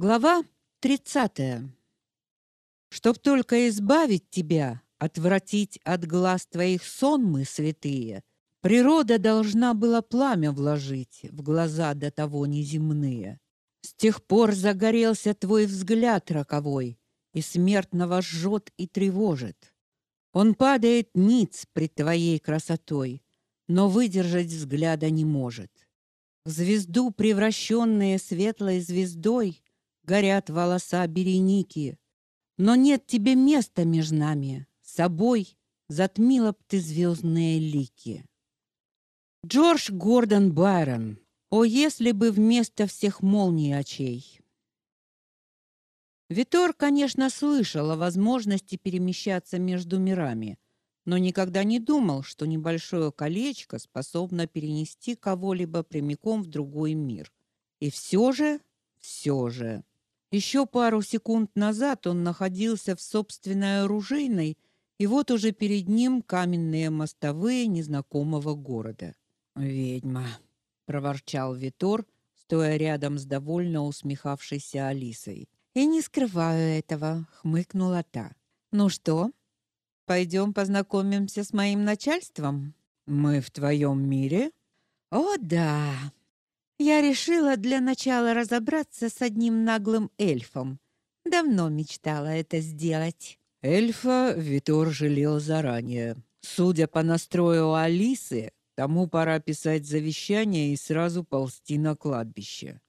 Глава 30. Чтоб только избавить тебя, отвратить от глаз твоих сонмы святые, природа должна была пламя вложить в глаза до того неземные. С тех пор загорелся твой взгляд роковой, и смертного жжет и тревожит. Он падает ниц пред твоей красотой, но выдержать взгляда не может. В звезду, превращенные светлой звездой, горят волоса Береники, но нет тебе места между нами. Собой затмила б ты звездные лики. Джордж Гордон Байрон. О, если бы вместо всех молний очей. Витор, конечно, слышал о возможности перемещаться между мирами, но никогда не думал, что небольшое колечко способно перенести кого-либо прямиком в другой мир. И все же, все же еще пару секунд назад он находился в собственной оружейной, и вот уже перед ним каменные мостовые незнакомого города. «Ведьма!» — проворчал Витор, стоя рядом с довольно усмехавшейся Алисой. «И не скрываю этого», — хмыкнула та. «Ну что, пойдем познакомимся с моим начальством?» «Мы в твоем мире?» «О, да!» Я решила для начала разобраться с одним наглым эльфом. Давно мечтала это сделать. Эльфа Витор жалел заранее. Судя по настрою Алисы, тому пора писать завещание и сразу ползти на кладбище.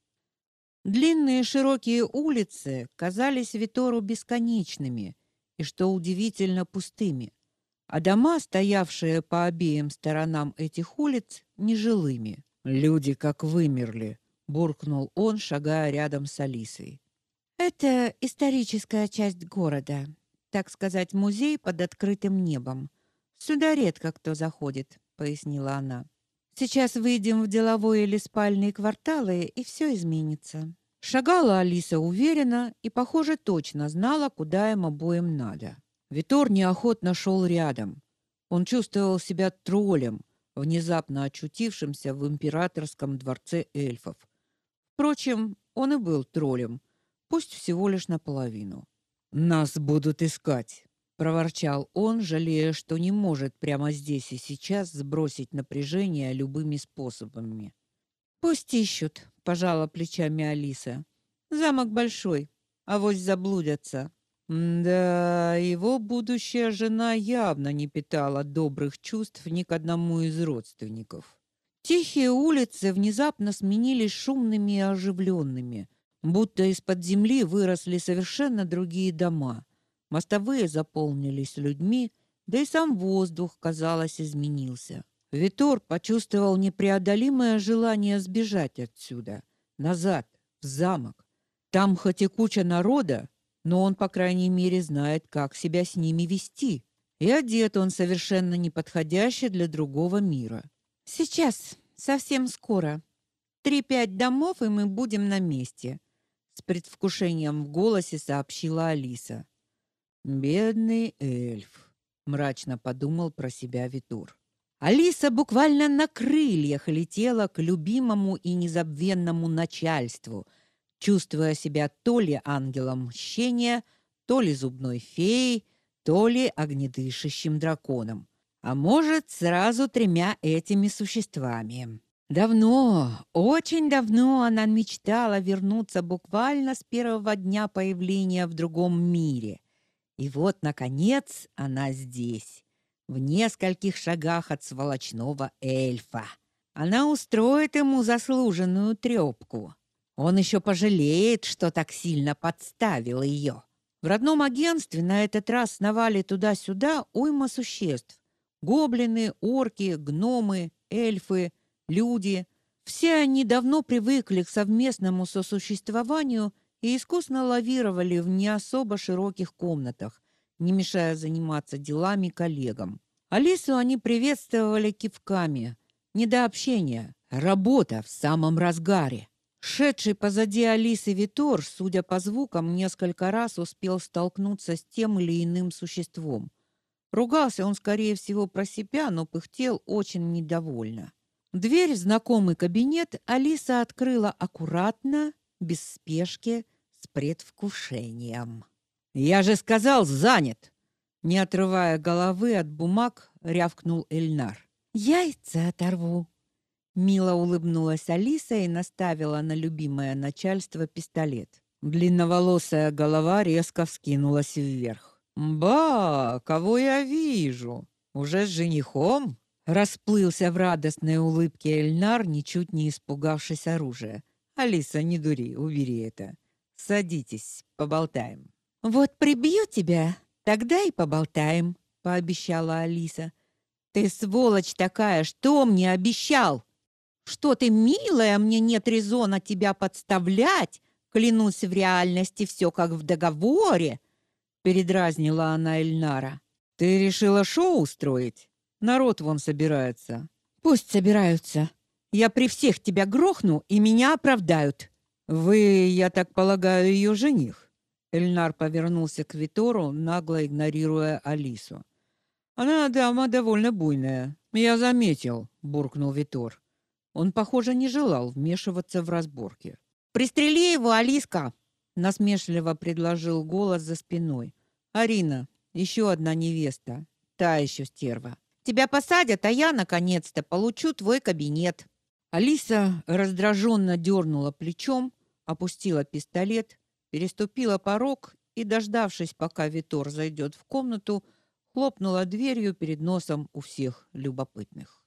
Длинные широкие улицы казались Витору бесконечными и, что удивительно, пустыми, а дома, стоявшие по обеим сторонам этих улиц, нежилыми. Люди как вымерли, буркнул он, шагая рядом с Алисой. Это историческая часть города, так сказать, музей под открытым небом. Сюда редко кто заходит, пояснила она. Сейчас выйдем в деловой или спальные кварталы, и все изменится. Шагала Алиса уверенно и, похоже, точно знала, куда им обоим надо. Витор неохотно шел рядом. Он чувствовал себя троллем, внезапно очутившимся в императорском дворце эльфов. Впрочем, он и был троллем, пусть всего лишь наполовину. Нас будут искать, проворчал он, жалея, что не может прямо здесь и сейчас сбросить напряжение любыми способами. Пусть ищут, пожала плечами Алиса. Замок большой, а вось заблудятся. Да, его будущая жена явно не питала добрых чувств ни к одному из родственников. Тихие улицы внезапно сменились шумными и оживленными, будто из-под земли выросли совершенно другие дома. Мостовые заполнились людьми, да и сам воздух, казалось, изменился. Витор почувствовал непреодолимое желание сбежать отсюда, назад, в замок. Там хоть и куча народа, но он, по крайней мере, знает, как себя с ними вести. И одет он совершенно неподходящий для другого мира. Сейчас, совсем скоро. Три-пять домов, и мы будем на месте, с предвкушением в голосе сообщила Алиса. Бедный эльф, мрачно подумал про себя Витур. Алиса буквально на крыльях летела к любимому и незабвенному начальству – чувствуя себя то ли ангелом мщения, то ли зубной феей, то ли огнедышащим драконом, а может, сразу тремя этими существами. Давно, очень давно она мечтала вернуться буквально с первого дня появления в другом мире. И вот наконец она здесь, в нескольких шагах от сволочного эльфа. Она устроит ему заслуженную трепку. Он еще пожалеет, что так сильно подставил ее. В родном агентстве на этот раз сновали туда-сюда уйма существ. Гоблины, орки, гномы, эльфы, люди. Все они давно привыкли к совместному сосуществованию и искусно лавировали в не особо широких комнатах, не мешая заниматься делами коллегам. Алису они приветствовали кивками. Не до общения, работа в самом разгаре. Шедший позади Алисы Витор, судя по звукам, несколько раз успел столкнуться с тем или иным существом. Ругался он, скорее всего, про себя, но пыхтел очень недовольно. Дверь в знакомый кабинет Алиса открыла аккуратно, без спешки, с предвкушением. «Я же сказал, занят!» Не отрывая головы от бумаг, рявкнул Эльнар. «Яйца оторву!» Мило улыбнулась Алиса и наставила на любимое начальство пистолет. Длинноволосая голова резко вскинулась вверх. «Ба, кого я вижу? Уже с женихом?» Расплылся в радостной улыбке Эльнар, ничуть не испугавшись оружия. «Алиса, не дури, убери это. Садитесь, поболтаем». «Вот прибью тебя, тогда и поболтаем», — пообещала Алиса. «Ты сволочь такая, что мне обещал? Что ты, милая, мне нет резона тебя подставлять. Клянусь, в реальности все как в договоре», — передразнила она Эльнара. «Ты решила шоу устроить?» Народ вон собирается. Пусть собираются. Я при всех тебя грохну, и меня оправдают. Вы, я так полагаю, ее жених. Эльнар повернулся к Витору, нагло игнорируя Алису. Она дама довольно буйная. Я заметил, буркнул Витор. Он, похоже, не желал вмешиваться в разборки. Пристрели его, Алиска, насмешливо предложил голос за спиной. Арина, еще одна невеста, та еще стерва. Тебя посадят, а я наконец-то получу твой кабинет. Алиса раздраженно дернула плечом, опустила пистолет, переступила порог и, дождавшись, пока Витор зайдет в комнату, хлопнула дверью перед носом у всех любопытных.